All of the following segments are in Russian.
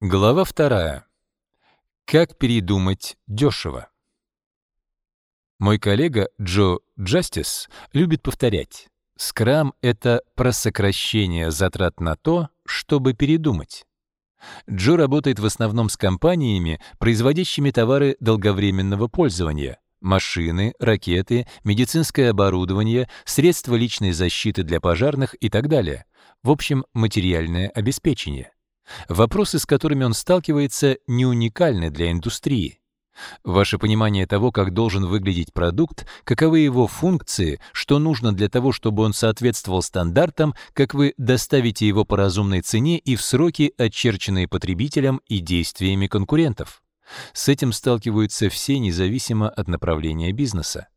Глава вторая. Как передумать дешево? Мой коллега Джо Джастис любит повторять, скрам — это про сокращение затрат на то, чтобы передумать. Джо работает в основном с компаниями, производящими товары долговременного пользования — машины, ракеты, медицинское оборудование, средства личной защиты для пожарных и так далее. В общем, материальное обеспечение. Вопросы, с которыми он сталкивается, не уникальны для индустрии. Ваше понимание того, как должен выглядеть продукт, каковы его функции, что нужно для того, чтобы он соответствовал стандартам, как вы доставите его по разумной цене и в сроки, очерченные потребителям и действиями конкурентов. С этим сталкиваются все независимо от направления бизнеса.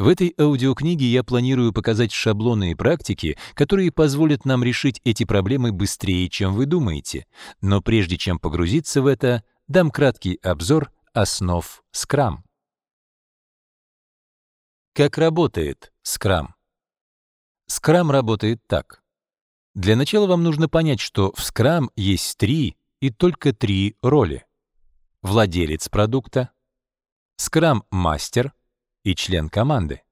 В этой аудиокниге я планирую показать шаблоны и практики, которые позволят нам решить эти проблемы быстрее, чем вы думаете. Но прежде чем погрузиться в это, дам краткий обзор основ Scrum. Как работает Scrum? Scrum работает так. Для начала вам нужно понять, что в Scrum есть три и только три роли. Владелец продукта, Scrum-мастер — и член команды.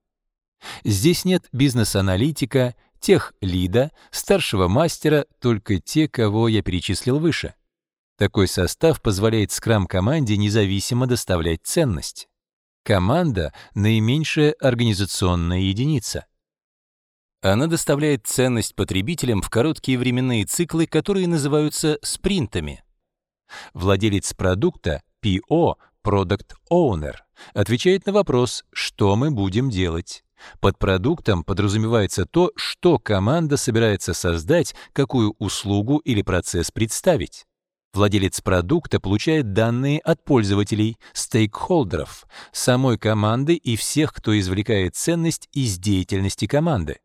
Здесь нет бизнес-аналитика, тех-лида, старшего мастера, только те, кого я перечислил выше. Такой состав позволяет скрам-команде независимо доставлять ценность. Команда — наименьшая организационная единица. Она доставляет ценность потребителям в короткие временные циклы, которые называются спринтами. Владелец продукта — PO, Product Owner — отвечает на вопрос «что мы будем делать?». Под продуктом подразумевается то, что команда собирается создать, какую услугу или процесс представить. Владелец продукта получает данные от пользователей, стейкхолдеров, самой команды и всех, кто извлекает ценность из деятельности команды.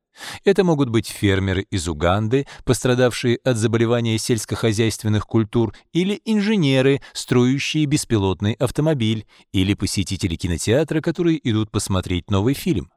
Это могут быть фермеры из Уганды, пострадавшие от заболевания сельскохозяйственных культур, или инженеры, строящие беспилотный автомобиль, или посетители кинотеатра, которые идут посмотреть новый фильм.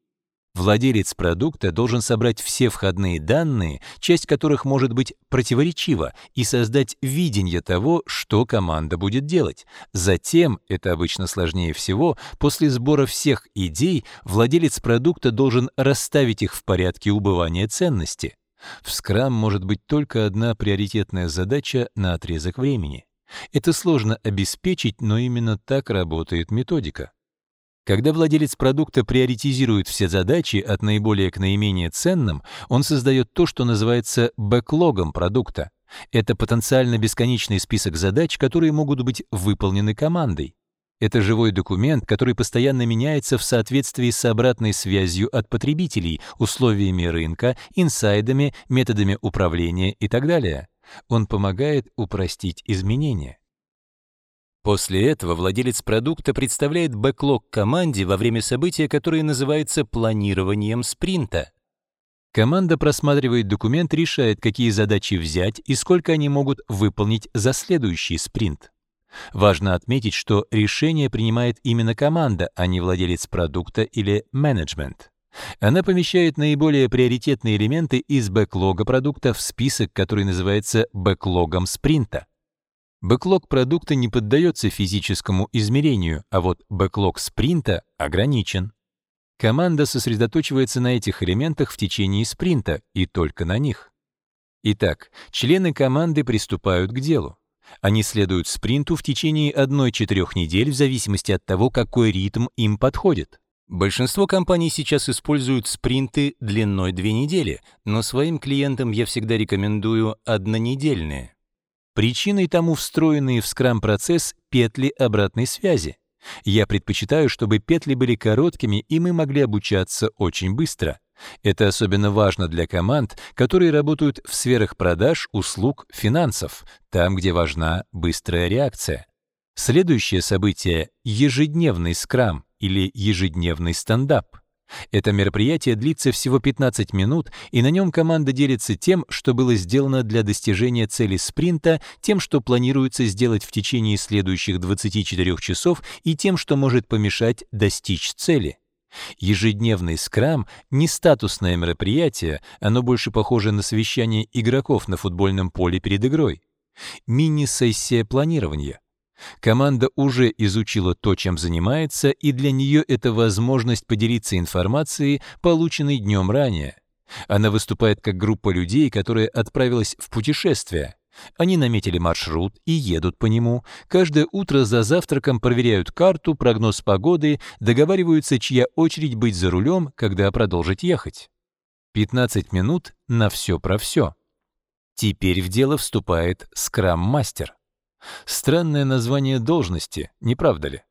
Владелец продукта должен собрать все входные данные, часть которых может быть противоречива, и создать видение того, что команда будет делать. Затем, это обычно сложнее всего, после сбора всех идей владелец продукта должен расставить их в порядке убывания ценности. В Scrum может быть только одна приоритетная задача на отрезок времени. Это сложно обеспечить, но именно так работает методика. Когда владелец продукта приоритизирует все задачи от наиболее к наименее ценным, он создает то, что называется бэклогом продукта. Это потенциально бесконечный список задач, которые могут быть выполнены командой. Это живой документ, который постоянно меняется в соответствии с обратной связью от потребителей, условиями рынка, инсайдами, методами управления и так далее. Он помогает упростить изменения. После этого владелец продукта представляет бэклог команде во время события, которое называется планированием спринта. Команда просматривает документ, решает, какие задачи взять и сколько они могут выполнить за следующий спринт. Важно отметить, что решение принимает именно команда, а не владелец продукта или менеджмент. Она помещает наиболее приоритетные элементы из бэклога продукта в список, который называется бэклогом спринта. Бэклог продукта не поддается физическому измерению, а вот бэклог спринта ограничен. Команда сосредоточивается на этих элементах в течение спринта и только на них. Итак, члены команды приступают к делу. Они следуют спринту в течение 1-4 недель в зависимости от того, какой ритм им подходит. Большинство компаний сейчас используют спринты длиной 2 недели, но своим клиентам я всегда рекомендую однонедельные. Причиной тому встроенные в скрам-процесс петли обратной связи. Я предпочитаю, чтобы петли были короткими, и мы могли обучаться очень быстро. Это особенно важно для команд, которые работают в сферах продаж, услуг, финансов, там, где важна быстрая реакция. Следующее событие — ежедневный скрам или ежедневный стендап. Это мероприятие длится всего 15 минут, и на нем команда делится тем, что было сделано для достижения цели спринта, тем, что планируется сделать в течение следующих 24 часов, и тем, что может помешать достичь цели. Ежедневный скрам — не статусное мероприятие, оно больше похоже на совещание игроков на футбольном поле перед игрой. Мини-сессия планирования — Команда уже изучила то, чем занимается, и для нее это возможность поделиться информацией, полученной днем ранее. Она выступает как группа людей, которая отправилась в путешествие. Они наметили маршрут и едут по нему. Каждое утро за завтраком проверяют карту, прогноз погоды, договариваются, чья очередь быть за рулем, когда продолжить ехать. 15 минут на все про все. Теперь в дело вступает скрам-мастер. Странное название должности, не правда ли?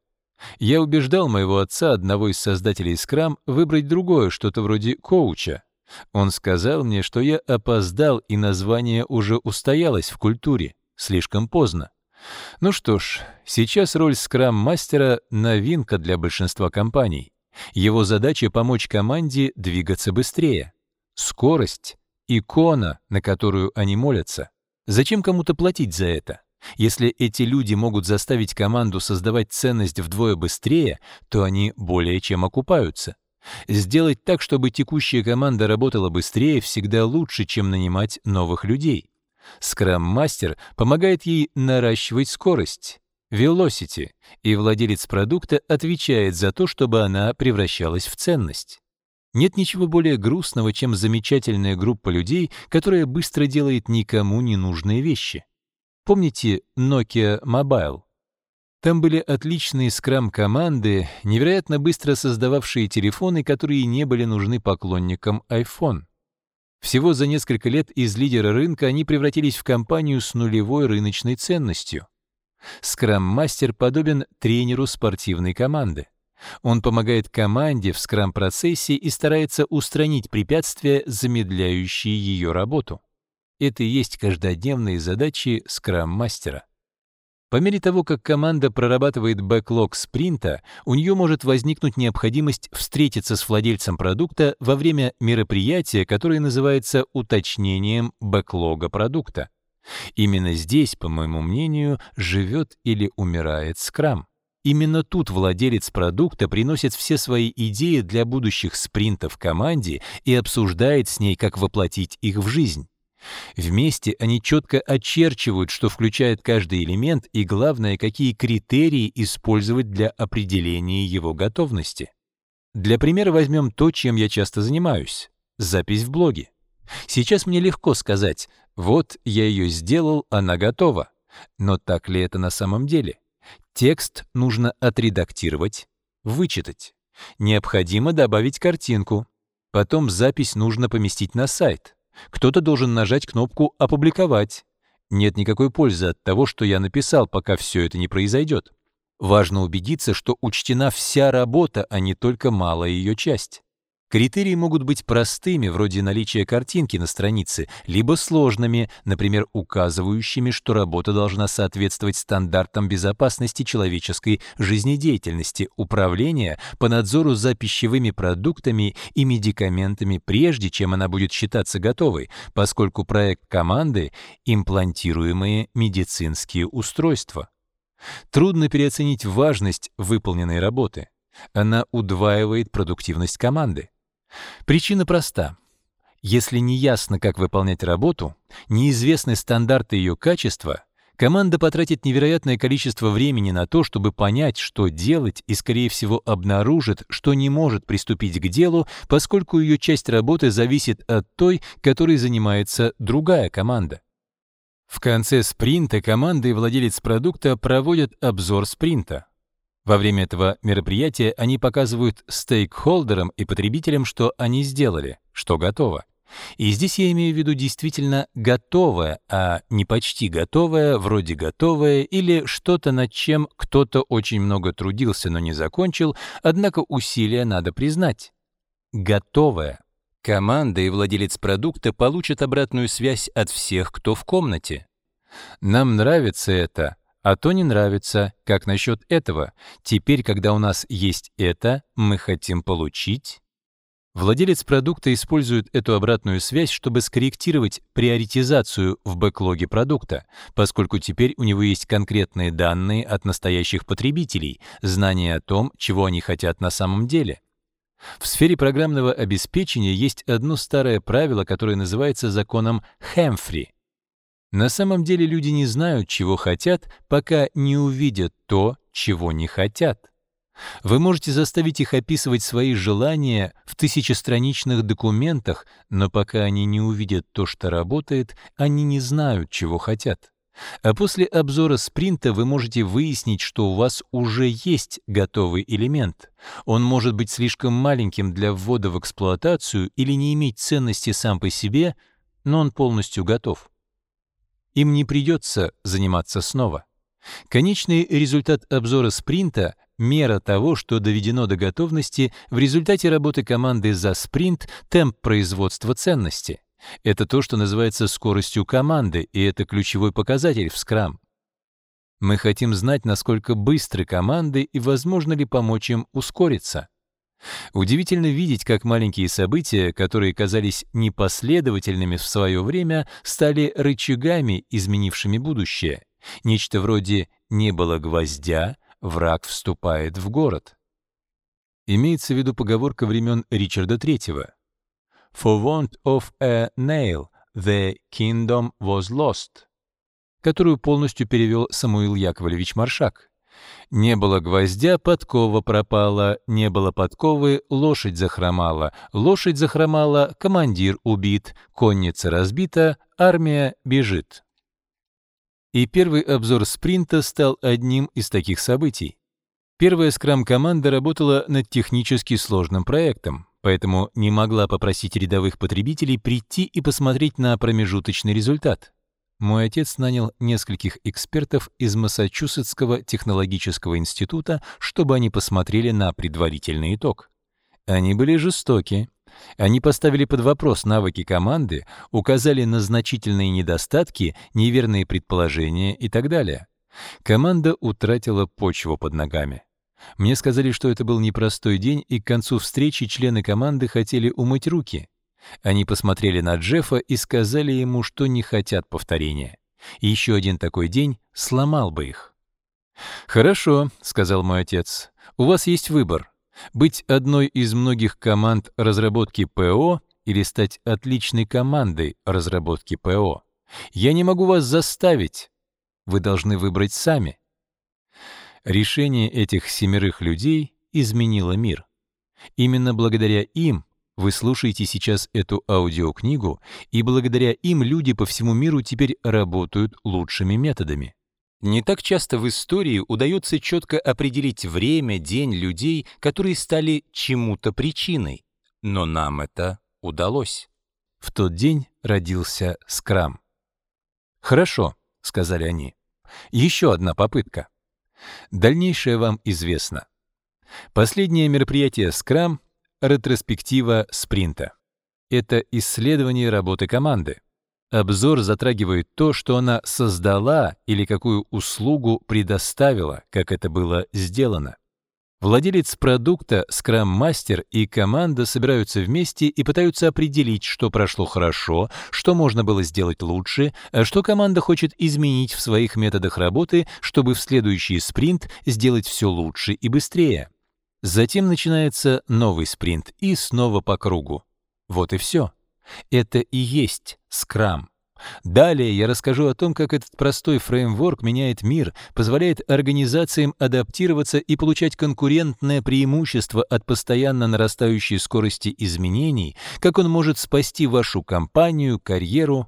Я убеждал моего отца, одного из создателей Scrum, выбрать другое, что-то вроде коуча. Он сказал мне, что я опоздал, и название уже устоялось в культуре. Слишком поздно. Ну что ж, сейчас роль скрам-мастера — новинка для большинства компаний. Его задача — помочь команде двигаться быстрее. Скорость — икона, на которую они молятся. Зачем кому-то платить за это? Если эти люди могут заставить команду создавать ценность вдвое быстрее, то они более чем окупаются. Сделать так, чтобы текущая команда работала быстрее, всегда лучше, чем нанимать новых людей. Скрам-мастер помогает ей наращивать скорость, velocity, и владелец продукта отвечает за то, чтобы она превращалась в ценность. Нет ничего более грустного, чем замечательная группа людей, которая быстро делает никому ненужные вещи. Помните Nokia Mobile? Там были отличные скрам-команды, невероятно быстро создававшие телефоны, которые не были нужны поклонникам iPhone. Всего за несколько лет из лидера рынка они превратились в компанию с нулевой рыночной ценностью. Скрам-мастер подобен тренеру спортивной команды. Он помогает команде в скрам-процессе и старается устранить препятствия, замедляющие ее работу. Это и есть каждодневные задачи скрам-мастера. По мере того, как команда прорабатывает бэклог спринта, у нее может возникнуть необходимость встретиться с владельцем продукта во время мероприятия, которое называется уточнением бэклога продукта. Именно здесь, по моему мнению, живет или умирает скрам. Именно тут владелец продукта приносит все свои идеи для будущих спринтов команде и обсуждает с ней, как воплотить их в жизнь. Вместе они четко очерчивают, что включает каждый элемент и, главное, какие критерии использовать для определения его готовности. Для примера возьмем то, чем я часто занимаюсь — запись в блоге. Сейчас мне легко сказать «вот я ее сделал, она готова». Но так ли это на самом деле? Текст нужно отредактировать, вычитать. Необходимо добавить картинку. Потом запись нужно поместить на сайт. Кто-то должен нажать кнопку «Опубликовать». Нет никакой пользы от того, что я написал, пока все это не произойдет. Важно убедиться, что учтена вся работа, а не только малая ее часть. Критерии могут быть простыми, вроде наличия картинки на странице, либо сложными, например, указывающими, что работа должна соответствовать стандартам безопасности человеческой жизнедеятельности, управления по надзору за пищевыми продуктами и медикаментами, прежде чем она будет считаться готовой, поскольку проект команды — имплантируемые медицинские устройства. Трудно переоценить важность выполненной работы. Она удваивает продуктивность команды. Причина проста. Если не ясно, как выполнять работу, неизвестны стандарты ее качества, команда потратит невероятное количество времени на то, чтобы понять, что делать, и, скорее всего, обнаружит, что не может приступить к делу, поскольку ее часть работы зависит от той, которой занимается другая команда. В конце спринта команда и владелец продукта проводят обзор спринта. Во время этого мероприятия они показывают стейкхолдерам и потребителям, что они сделали, что готово. И здесь я имею в виду действительно готовое, а не почти готовое, вроде готовое или что-то, над чем кто-то очень много трудился, но не закончил, однако усилия надо признать. Готовое. Команда и владелец продукта получат обратную связь от всех, кто в комнате. Нам нравится это, а то не нравится. Как насчет этого? Теперь, когда у нас есть это, мы хотим получить. Владелец продукта использует эту обратную связь, чтобы скорректировать приоритизацию в бэклоге продукта, поскольку теперь у него есть конкретные данные от настоящих потребителей, знания о том, чего они хотят на самом деле. В сфере программного обеспечения есть одно старое правило, которое называется законом Хэмфри — на самом деле люди не знают, чего хотят, пока не увидят то, чего не хотят. Вы можете заставить их описывать свои желания в тысячестраничных документах, но пока они не увидят то, что работает, они не знают, чего хотят. А после обзора спринта вы можете выяснить, что у вас уже есть готовый элемент. Он может быть слишком маленьким для ввода в эксплуатацию или не иметь ценности сам по себе, но он полностью готов. Им не придется заниматься снова. Конечный результат обзора спринта — мера того, что доведено до готовности в результате работы команды за спринт, темп производства ценности. Это то, что называется скоростью команды, и это ключевой показатель в Scrum. Мы хотим знать, насколько быстры команды и возможно ли помочь им ускориться. Удивительно видеть, как маленькие события, которые казались непоследовательными в свое время, стали рычагами, изменившими будущее. Нечто вроде «не было гвоздя, враг вступает в город». Имеется в виду поговорка времен Ричарда III. «For want of a nail, the kingdom was lost», которую полностью перевел Самуил Яковлевич Маршак. Не было гвоздя, подкова пропала, не было подковы, лошадь захромала, лошадь захромала, командир убит, конница разбита, армия бежит. И первый обзор спринта стал одним из таких событий. Первая скрам-команда работала над технически сложным проектом, поэтому не могла попросить рядовых потребителей прийти и посмотреть на промежуточный результат мой отец нанял нескольких экспертов из Массачусетского технологического института, чтобы они посмотрели на предварительный итог. Они были жестоки. Они поставили под вопрос навыки команды, указали на значительные недостатки, неверные предположения и так далее. Команда утратила почву под ногами. Мне сказали, что это был непростой день, и к концу встречи члены команды хотели умыть руки. Они посмотрели на Джеффа и сказали ему, что не хотят повторения. И еще один такой день сломал бы их. «Хорошо», — сказал мой отец, — «у вас есть выбор. Быть одной из многих команд разработки ПО или стать отличной командой разработки ПО. Я не могу вас заставить. Вы должны выбрать сами». Решение этих семерых людей изменило мир. Именно благодаря им вы слушаете сейчас эту аудиокнигу, и благодаря им люди по всему миру теперь работают лучшими методами. Не так часто в истории удается четко определить время, день людей, которые стали чему-то причиной. Но нам это удалось. В тот день родился скрам. «Хорошо», — сказали они. «Еще одна попытка». Дальнейшее вам известно. Последнее мероприятие «Скрам» Ретроспектива спринта. Это исследование работы команды. Обзор затрагивает то, что она создала или какую услугу предоставила, как это было сделано. Владелец продукта, скрам-мастер и команда собираются вместе и пытаются определить, что прошло хорошо, что можно было сделать лучше, а что команда хочет изменить в своих методах работы, чтобы в следующий спринт сделать все лучше и быстрее. Затем начинается новый спринт и снова по кругу. Вот и все. Это и есть скрам. Далее я расскажу о том, как этот простой фреймворк меняет мир, позволяет организациям адаптироваться и получать конкурентное преимущество от постоянно нарастающей скорости изменений, как он может спасти вашу компанию, карьеру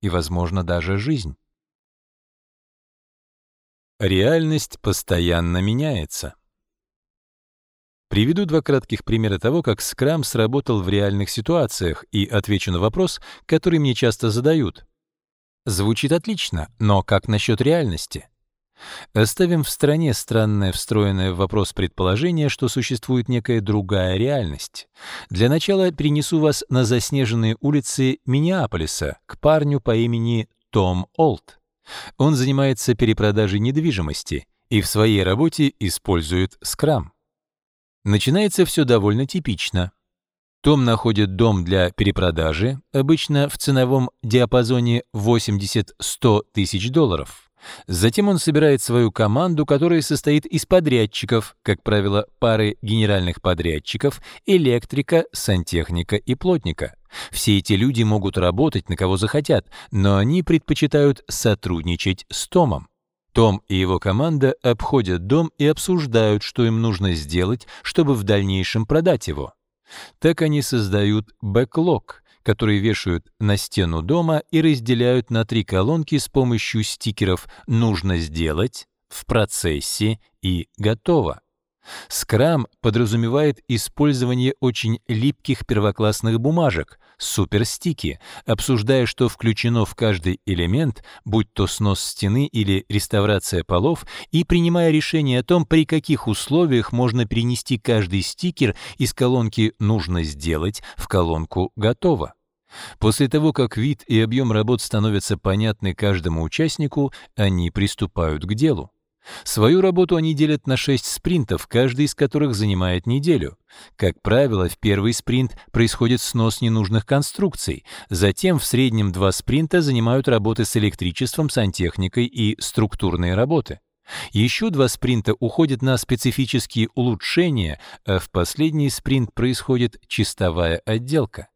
и, возможно, даже жизнь. Реальность постоянно меняется. Приведу два кратких примера того, как скрам сработал в реальных ситуациях и отвечу на вопрос, который мне часто задают. Звучит отлично, но как насчет реальности? Оставим в стране странное встроенное в вопрос предположение, что существует некая другая реальность. Для начала принесу вас на заснеженные улицы Миннеаполиса к парню по имени Том Олд. Он занимается перепродажей недвижимости и в своей работе использует скрам. Начинается все довольно типично. Том находит дом для перепродажи, обычно в ценовом диапазоне 80-100 тысяч долларов. Затем он собирает свою команду, которая состоит из подрядчиков, как правило, пары генеральных подрядчиков, электрика, сантехника и плотника. Все эти люди могут работать на кого захотят, но они предпочитают сотрудничать с Томом. Том и его команда обходят дом и обсуждают, что им нужно сделать, чтобы в дальнейшем продать его. Так они создают бэклог, который вешают на стену дома и разделяют на три колонки с помощью стикеров «Нужно сделать», «В процессе» и «Готово». Скрам подразумевает использование очень липких первоклассных бумажек, суперстики, обсуждая, что включено в каждый элемент, будь то снос стены или реставрация полов, и принимая решение о том, при каких условиях можно перенести каждый стикер из колонки «Нужно сделать» в колонку «Готово». После того, как вид и объем работ становятся понятны каждому участнику, они приступают к делу. Свою работу они делят на 6 спринтов, каждый из которых занимает неделю. Как правило, в первый спринт происходит снос ненужных конструкций, затем в среднем два спринта занимают работы с электричеством, сантехникой и структурные работы. Еще два спринта уходят на специфические улучшения, а в последний спринт происходит чистовая отделка.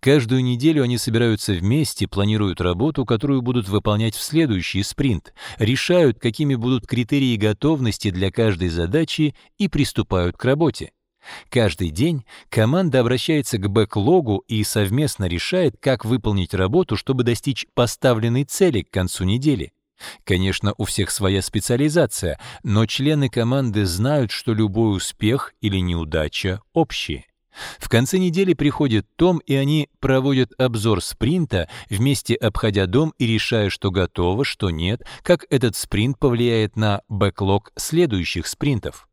Каждую неделю они собираются вместе, планируют работу, которую будут выполнять в следующий спринт, решают, какими будут критерии готовности для каждой задачи и приступают к работе. Каждый день команда обращается к бэклогу и совместно решает, как выполнить работу, чтобы достичь поставленной цели к концу недели. Конечно, у всех своя специализация, но члены команды знают, что любой успех или неудача общие. В конце недели приходит Том, и они проводят обзор спринта, вместе обходя дом и решая, что готово, что нет, как этот спринт повлияет на бэклог следующих спринтов.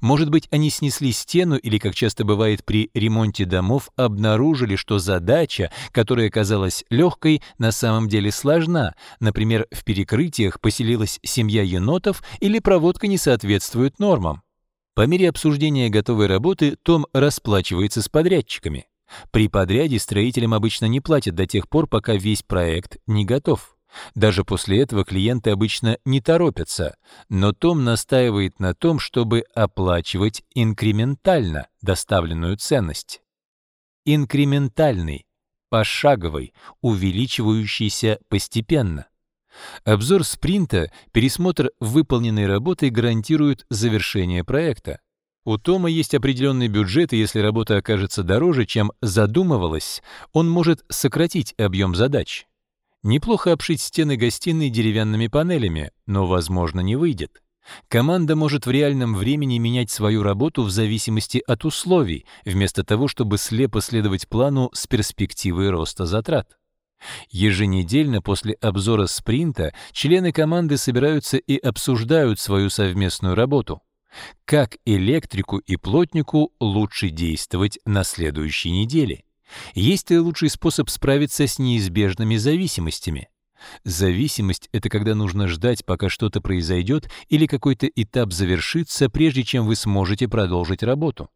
Может быть, они снесли стену или, как часто бывает при ремонте домов, обнаружили, что задача, которая казалась легкой, на самом деле сложна. Например, в перекрытиях поселилась семья енотов или проводка не соответствует нормам. По мере обсуждения готовой работы Том расплачивается с подрядчиками. При подряде строителям обычно не платят до тех пор, пока весь проект не готов. Даже после этого клиенты обычно не торопятся, но Том настаивает на том, чтобы оплачивать инкрементально доставленную ценность. Инкрементальный, пошаговый, увеличивающийся постепенно. Обзор спринта, пересмотр выполненной работы гарантируют завершение проекта. У Тома есть определенный бюджет, и если работа окажется дороже, чем задумывалось, он может сократить объем задач. Неплохо обшить стены гостиной деревянными панелями, но, возможно, не выйдет. Команда может в реальном времени менять свою работу в зависимости от условий, вместо того, чтобы слепо следовать плану с перспективой роста затрат. Еженедельно после обзора спринта члены команды собираются и обсуждают свою совместную работу. Как электрику и плотнику лучше действовать на следующей неделе? Есть ли лучший способ справиться с неизбежными зависимостями? Зависимость — это когда нужно ждать, пока что-то произойдет или какой-то этап завершится, прежде чем вы сможете продолжить работу.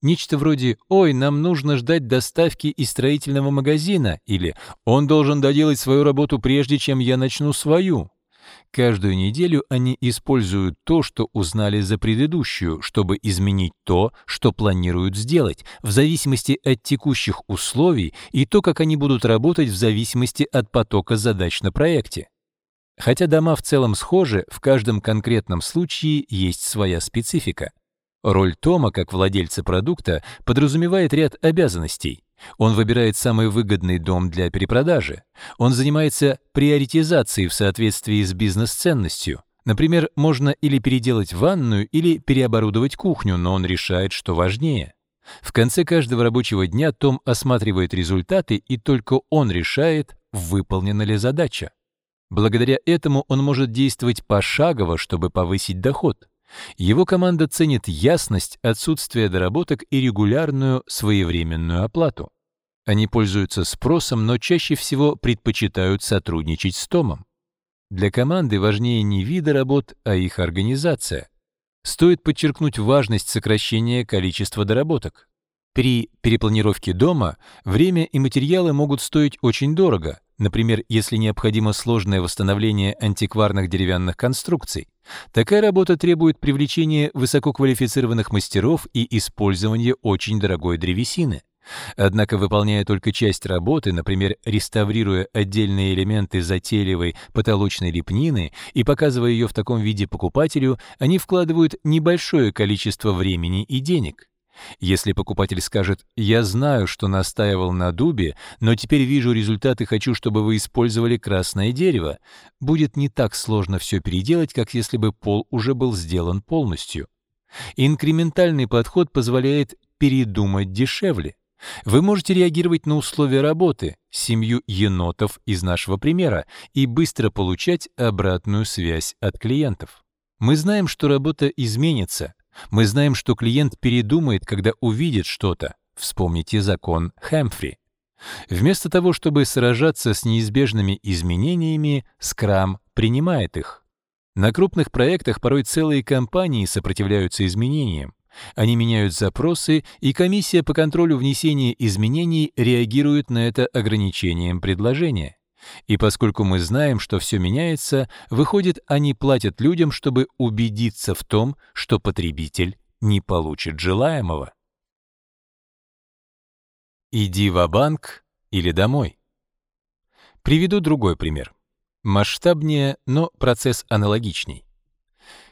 Нечто вроде «Ой, нам нужно ждать доставки из строительного магазина» или «Он должен доделать свою работу, прежде чем я начну свою». Каждую неделю они используют то, что узнали за предыдущую, чтобы изменить то, что планируют сделать, в зависимости от текущих условий и то, как они будут работать в зависимости от потока задач на проекте. Хотя дома в целом схожи, в каждом конкретном случае есть своя специфика. Роль Тома как владельца продукта подразумевает ряд обязанностей. Он выбирает самый выгодный дом для перепродажи. Он занимается приоритизацией в соответствии с бизнес-ценностью. Например, можно или переделать ванную, или переоборудовать кухню, но он решает, что важнее. В конце каждого рабочего дня Том осматривает результаты, и только он решает, выполнена ли задача. Благодаря этому он может действовать пошагово, чтобы повысить доход. Его команда ценит ясность, отсутствие доработок и регулярную своевременную оплату. Они пользуются спросом, но чаще всего предпочитают сотрудничать с Томом. Для команды важнее не виды работ, а их организация. Стоит подчеркнуть важность сокращения количества доработок. При перепланировке дома время и материалы могут стоить очень дорого, например, если необходимо сложное восстановление антикварных деревянных конструкций. Такая работа требует привлечения высококвалифицированных мастеров и использования очень дорогой древесины. Однако, выполняя только часть работы, например, реставрируя отдельные элементы затейливой потолочной лепнины и показывая ее в таком виде покупателю, они вкладывают небольшое количество времени и денег. Если покупатель скажет «Я знаю, что настаивал на дубе, но теперь вижу результат и хочу, чтобы вы использовали красное дерево», будет не так сложно все переделать, как если бы пол уже был сделан полностью. Инкрементальный подход позволяет передумать дешевле. Вы можете реагировать на условия работы, семью енотов из нашего примера, и быстро получать обратную связь от клиентов. Мы знаем, что работа изменится, мы знаем, что клиент передумает, когда увидит что-то. Вспомните закон Хэмфри. Вместо того, чтобы сражаться с неизбежными изменениями, Scrum принимает их. На крупных проектах порой целые компании сопротивляются изменениям. Они меняют запросы, и комиссия по контролю внесения изменений реагирует на это ограничением предложения. И поскольку мы знаем, что все меняется, выходит, они платят людям, чтобы убедиться в том, что потребитель не получит желаемого. Иди в банк или домой. Приведу другой пример. Масштабнее, но процесс аналогичный.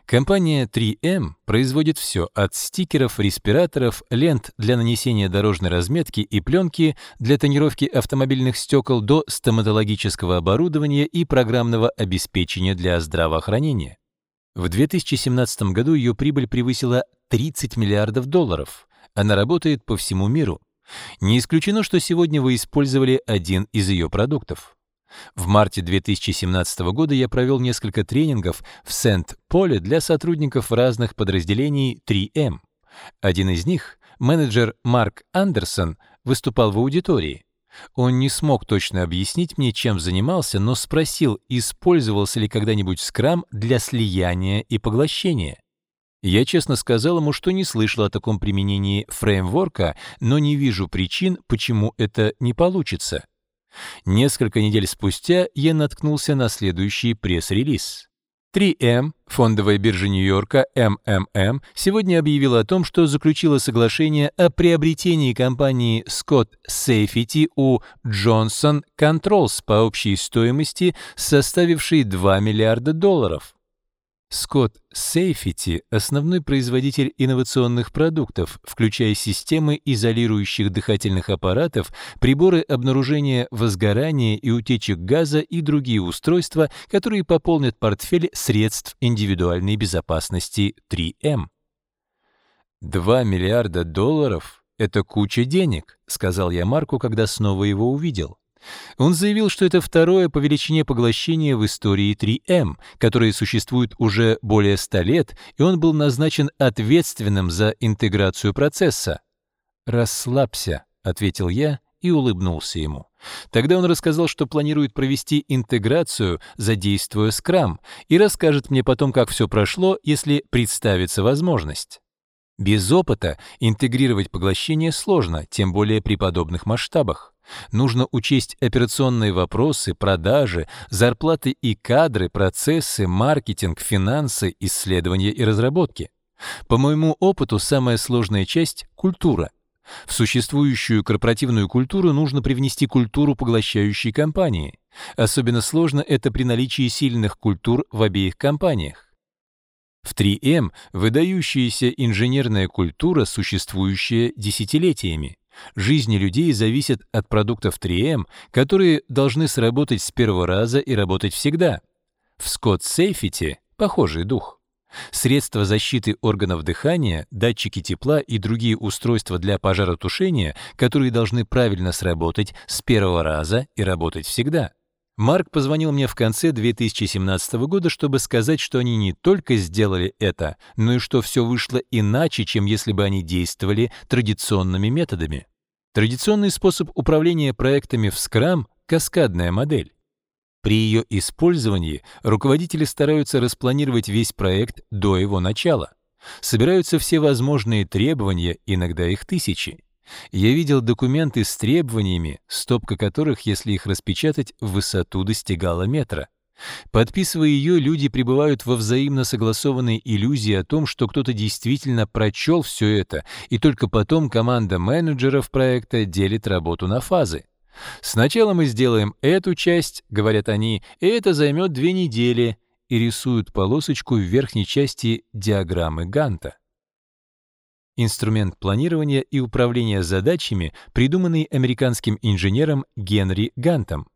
Компания 3M эм производит все от стикеров, респираторов, лент для нанесения дорожной разметки и пленки для тонировки автомобильных стекол до стоматологического оборудования и программного обеспечения для здравоохранения. В 2017 году ее прибыль превысила 30 миллиардов долларов. Она работает по всему миру. Не исключено, что сегодня вы использовали один из ее продуктов. В марте 2017 года я провел несколько тренингов в Сент-Поле для сотрудников разных подразделений 3М. Эм. Один из них, менеджер Марк Андерсон, выступал в аудитории. Он не смог точно объяснить мне, чем занимался, но спросил, использовался ли когда-нибудь скрам для слияния и поглощения. Я честно сказал ему, что не слышал о таком применении фреймворка, но не вижу причин, почему это не получится. Несколько недель спустя я наткнулся на следующий пресс-релиз. 3M, эм, фондовая биржа Нью-Йорка MMM, сегодня объявила о том, что заключила соглашение о приобретении компании Scott Safety у Johnson Controls по общей стоимости, составившей 2 миллиарда долларов. Скотт Сейфити – основной производитель инновационных продуктов, включая системы изолирующих дыхательных аппаратов, приборы обнаружения возгорания и утечек газа и другие устройства, которые пополнят портфель средств индивидуальной безопасности 3М. Эм. Два миллиарда долларов – это куча денег», — сказал я Марку, когда снова его увидел. Он заявил, что это второе по величине поглощение в истории 3М, которое существует уже более 100 лет, и он был назначен ответственным за интеграцию процесса. «Расслабься», — ответил я и улыбнулся ему. Тогда он рассказал, что планирует провести интеграцию, задействуя скрам, и расскажет мне потом, как все прошло, если представится возможность. Без опыта интегрировать поглощение сложно, тем более при подобных масштабах. Нужно учесть операционные вопросы, продажи, зарплаты и кадры, процессы, маркетинг, финансы, исследования и разработки. По моему опыту, самая сложная часть — культура. В существующую корпоративную культуру нужно привнести культуру поглощающей компании. Особенно сложно это при наличии сильных культур в обеих компаниях. В 3М — выдающаяся инженерная культура, существующая десятилетиями. Жизни людей зависят от продуктов 3М, эм, которые должны сработать с первого раза и работать всегда. В Scott Safety похожий дух. Средства защиты органов дыхания, датчики тепла и другие устройства для пожаротушения, которые должны правильно сработать с первого раза и работать всегда. Марк позвонил мне в конце 2017 года, чтобы сказать, что они не только сделали это, но и что все вышло иначе, чем если бы они действовали традиционными методами. Традиционный способ управления проектами в Scrum — каскадная модель. При ее использовании руководители стараются распланировать весь проект до его начала. Собираются все возможные требования, иногда их тысячи, я видел документы с требованиями, стопка которых, если их распечатать, в высоту достигала метра. Подписывая ее, люди пребывают во взаимно согласованной иллюзии о том, что кто-то действительно прочел все это, и только потом команда менеджеров проекта делит работу на фазы. «Сначала мы сделаем эту часть», — говорят они, — «и это займет две недели», и рисуют полосочку в верхней части диаграммы Ганта инструмент планирования и управления задачами, придуманный американским инженером Генри Гантом.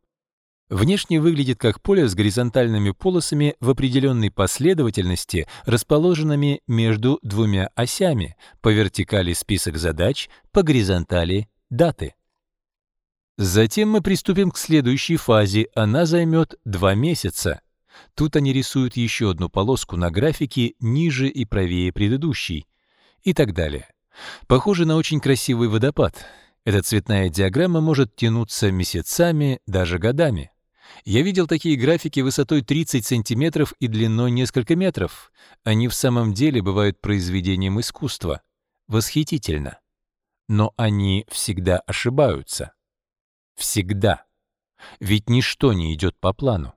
Внешне выглядит как поле с горизонтальными полосами в определенной последовательности, расположенными между двумя осями, по вертикали список задач, по горизонтали даты. Затем мы приступим к следующей фазе, она займет два месяца. Тут они рисуют еще одну полоску на графике ниже и правее предыдущей и так далее. Похоже на очень красивый водопад. Эта цветная диаграмма может тянуться месяцами, даже годами. Я видел такие графики высотой 30 сантиметров и длиной несколько метров. Они в самом деле бывают произведением искусства. Восхитительно. Но они всегда ошибаются. Всегда. Ведь ничто не идет по плану.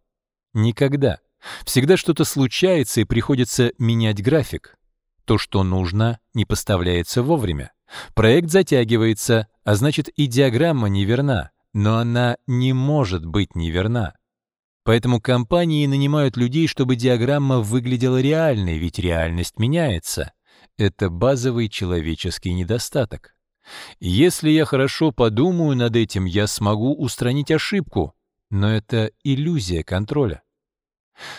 Никогда. Всегда что-то случается и приходится менять график. То, что нужно, не поставляется вовремя. Проект затягивается, а значит и диаграмма неверна, но она не может быть неверна. Поэтому компании нанимают людей, чтобы диаграмма выглядела реальной, ведь реальность меняется. Это базовый человеческий недостаток. Если я хорошо подумаю над этим, я смогу устранить ошибку, но это иллюзия контроля.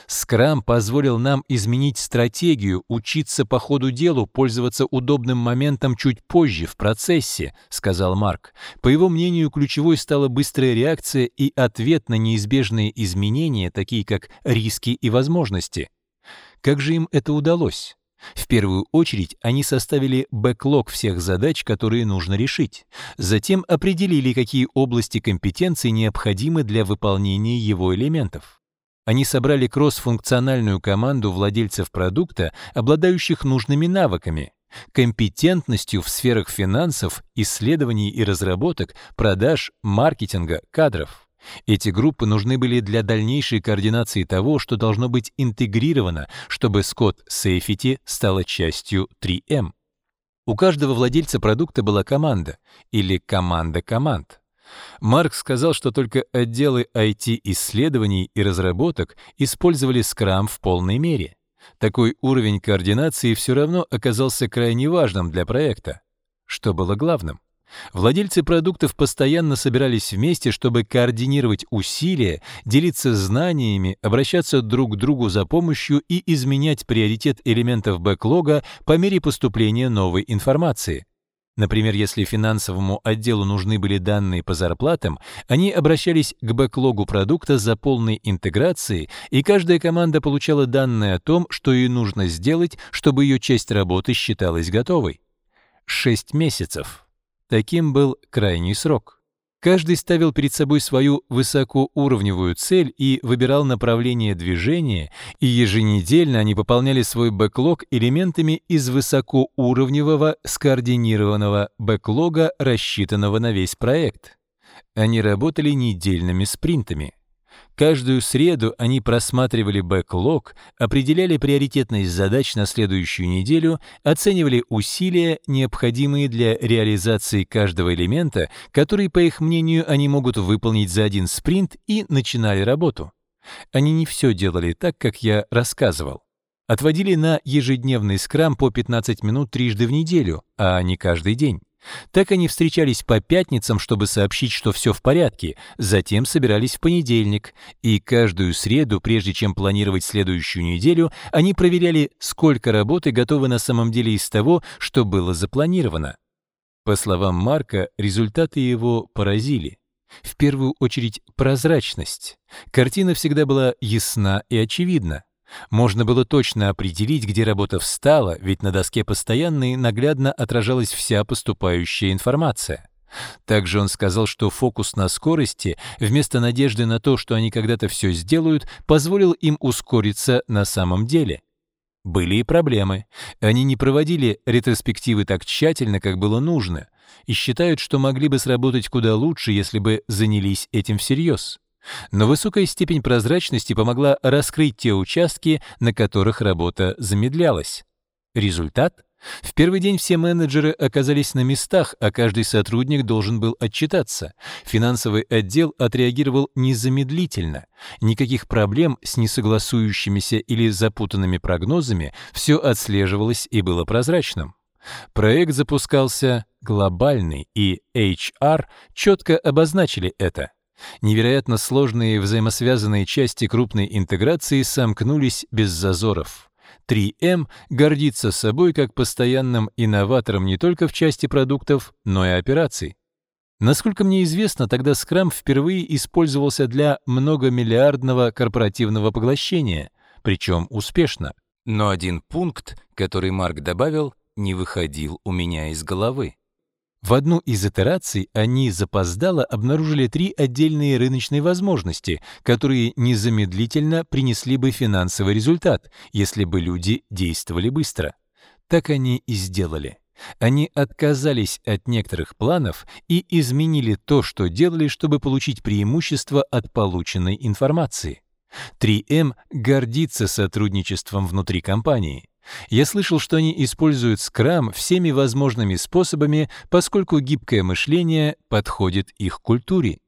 Скрам позволил нам изменить стратегию, учиться по ходу делу, пользоваться удобным моментом чуть позже, в процессе, сказал Марк. По его мнению, ключевой стала быстрая реакция и ответ на неизбежные изменения, такие как риски и возможности. Как же им это удалось? В первую очередь они составили бэклог всех задач, которые нужно решить. Затем определили, какие области компетенций необходимы для выполнения его элементов. Они собрали кросс-функциональную команду владельцев продукта, обладающих нужными навыками, компетентностью в сферах финансов, исследований и разработок, продаж, маркетинга, кадров. Эти группы нужны были для дальнейшей координации того, что должно быть интегрировано, чтобы Scott Safety стала частью 3M. Эм. У каждого владельца продукта была команда или команда команд. Марк сказал, что только отделы IT-исследований и разработок использовали скрам в полной мере. Такой уровень координации все равно оказался крайне важным для проекта. Что было главным? Владельцы продуктов постоянно собирались вместе, чтобы координировать усилия, делиться знаниями, обращаться друг к другу за помощью и изменять приоритет элементов бэклога по мере поступления новой информации. Например, если финансовому отделу нужны были данные по зарплатам, они обращались к бэклогу продукта за полной интеграцией, и каждая команда получала данные о том, что ей нужно сделать, чтобы ее часть работы считалась готовой. Шесть месяцев. Таким был крайний срок. Каждый ставил перед собой свою высокоуровневую цель и выбирал направление движения, и еженедельно они пополняли свой бэклог элементами из высокоуровневого скоординированного бэклога, рассчитанного на весь проект. Они работали недельными спринтами. Каждую среду они просматривали бэклог, определяли приоритетность задач на следующую неделю, оценивали усилия, необходимые для реализации каждого элемента, который, по их мнению, они могут выполнить за один спринт, и начинали работу. Они не все делали так, как я рассказывал. Отводили на ежедневный скрам по 15 минут трижды в неделю, а не каждый день. Так они встречались по пятницам, чтобы сообщить, что все в порядке, затем собирались в понедельник, и каждую среду, прежде чем планировать следующую неделю, они проверяли, сколько работы готовы на самом деле из того, что было запланировано. По словам Марка, результаты его поразили. В первую очередь прозрачность. Картина всегда была ясна и очевидна. Можно было точно определить, где работа встала, ведь на доске постоянно наглядно отражалась вся поступающая информация. Также он сказал, что фокус на скорости, вместо надежды на то, что они когда-то все сделают, позволил им ускориться на самом деле. Были и проблемы. Они не проводили ретроспективы так тщательно, как было нужно, и считают, что могли бы сработать куда лучше, если бы занялись этим всерьез. Но высокая степень прозрачности помогла раскрыть те участки, на которых работа замедлялась. Результат? В первый день все менеджеры оказались на местах, а каждый сотрудник должен был отчитаться. Финансовый отдел отреагировал незамедлительно. Никаких проблем с несогласующимися или запутанными прогнозами, все отслеживалось и было прозрачным. Проект запускался глобальный, и HR четко обозначили это. Невероятно сложные взаимосвязанные части крупной интеграции сомкнулись без зазоров. 3М эм гордится собой как постоянным инноватором не только в части продуктов, но и операций. Насколько мне известно, тогда Scrum впервые использовался для многомиллиардного корпоративного поглощения, причем успешно. Но один пункт, который Марк добавил, не выходил у меня из головы. В одну из итераций они запоздало обнаружили три отдельные рыночные возможности, которые незамедлительно принесли бы финансовый результат, если бы люди действовали быстро. Так они и сделали. Они отказались от некоторых планов и изменили то, что делали, чтобы получить преимущество от полученной информации. 3М эм гордится сотрудничеством внутри компании. Я слышал, что они используют скрам всеми возможными способами, поскольку гибкое мышление подходит их культуре.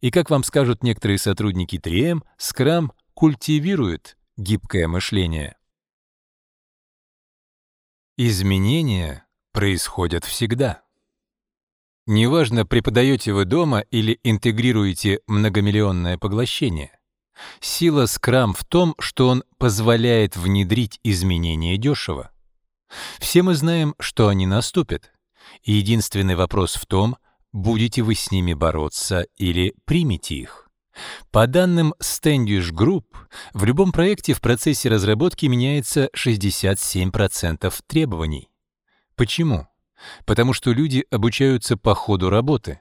И как вам скажут некоторые сотрудники 3М, эм, скрам культивирует гибкое мышление. Изменения происходят всегда. Неважно, преподаете вы дома или интегрируете многомиллионное поглощение. Сила скрам в том, что он позволяет внедрить изменения дешево. Все мы знаем, что они наступят. И единственный вопрос в том, будете вы с ними бороться или примете их. По данным Standish Group, в любом проекте в процессе разработки меняется 67% требований. Почему? Потому что люди обучаются по ходу работы.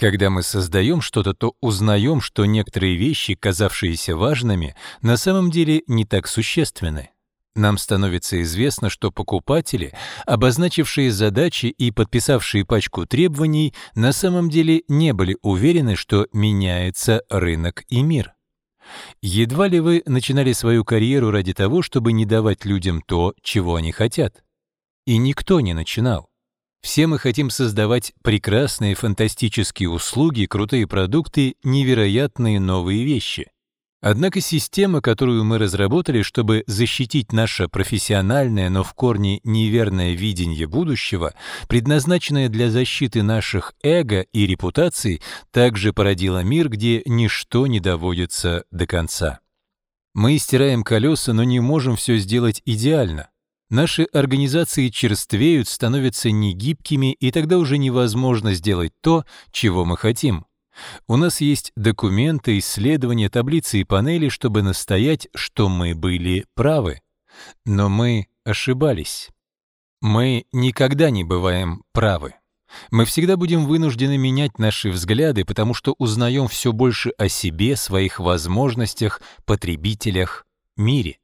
Когда мы создаем что-то, то узнаем, что некоторые вещи, казавшиеся важными, на самом деле не так существенны. Нам становится известно, что покупатели, обозначившие задачи и подписавшие пачку требований, на самом деле не были уверены, что меняется рынок и мир. Едва ли вы начинали свою карьеру ради того, чтобы не давать людям то, чего они хотят. И никто не начинал. Все мы хотим создавать прекрасные фантастические услуги, крутые продукты, невероятные новые вещи. Однако система, которую мы разработали, чтобы защитить наше профессиональное, но в корне неверное видение будущего, предназначенное для защиты наших эго и репутаций, также породила мир, где ничто не доводится до конца. Мы стираем колеса, но не можем все сделать идеально. Наши организации черствеют, становятся негибкими, и тогда уже невозможно сделать то, чего мы хотим. У нас есть документы, исследования, таблицы и панели, чтобы настоять, что мы были правы. Но мы ошибались. Мы никогда не бываем правы. Мы всегда будем вынуждены менять наши взгляды, потому что узнаем все больше о себе, своих возможностях, потребителях, мире.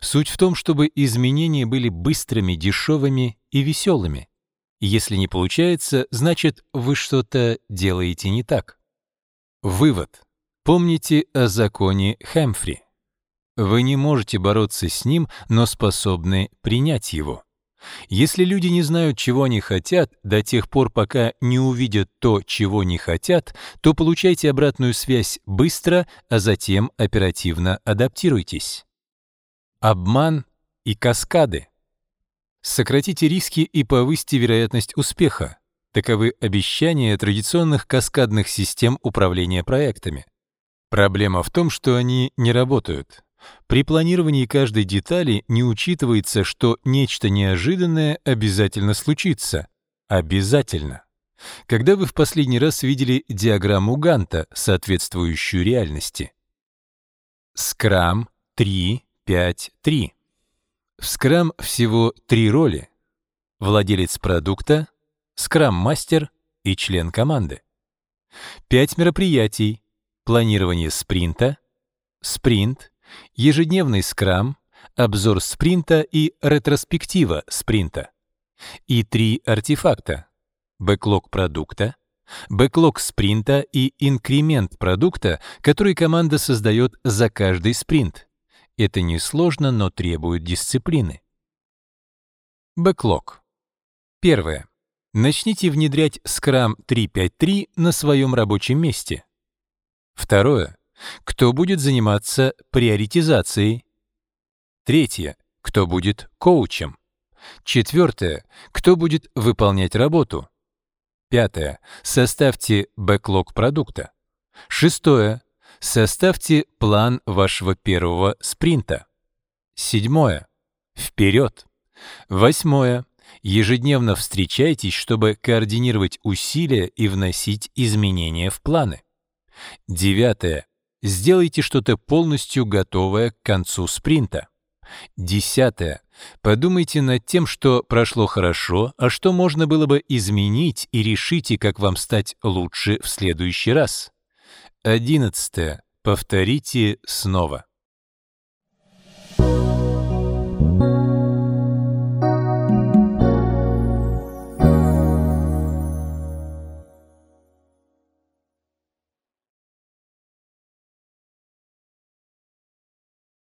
Суть в том, чтобы изменения были быстрыми, дешевыми и веселыми. Если не получается, значит, вы что-то делаете не так. Вывод. Помните о законе Хэмфри. Вы не можете бороться с ним, но способны принять его. Если люди не знают, чего они хотят, до тех пор, пока не увидят то, чего не хотят, то получайте обратную связь быстро, а затем оперативно адаптируйтесь. Обман и каскады. Сократите риски и повысьте вероятность успеха. Таковы обещания традиционных каскадных систем управления проектами. Проблема в том, что они не работают. При планировании каждой детали не учитывается, что нечто неожиданное обязательно случится. Обязательно. Когда вы в последний раз видели диаграмму Ганта, соответствующую реальности? Скрам 3 5.3. В Scrum всего три роли — владелец продукта, скрам-мастер и член команды. Пять мероприятий — планирование спринта, спринт, ежедневный скрам, обзор спринта и ретроспектива спринта. И три артефакта — бэклог продукта, бэклог спринта и инкремент продукта, который команда создает за каждый спринт — это несложно, но требует дисциплины. Бэклог. Первое. Начните внедрять Scrum 3.5.3 на своем рабочем месте. Второе. Кто будет заниматься приоритизацией? Третье. Кто будет коучем? Четвертое. Кто будет выполнять работу? Пятое. Составьте бэклог продукта. Шестое. Составьте план вашего первого спринта. Седьмое. Вперед. Восьмое. Ежедневно встречайтесь, чтобы координировать усилия и вносить изменения в планы. Девятое. Сделайте что-то полностью готовое к концу спринта. Десятое. Подумайте над тем, что прошло хорошо, а что можно было бы изменить, и решите, как вам стать лучше в следующий раз. 11. Повторите снова.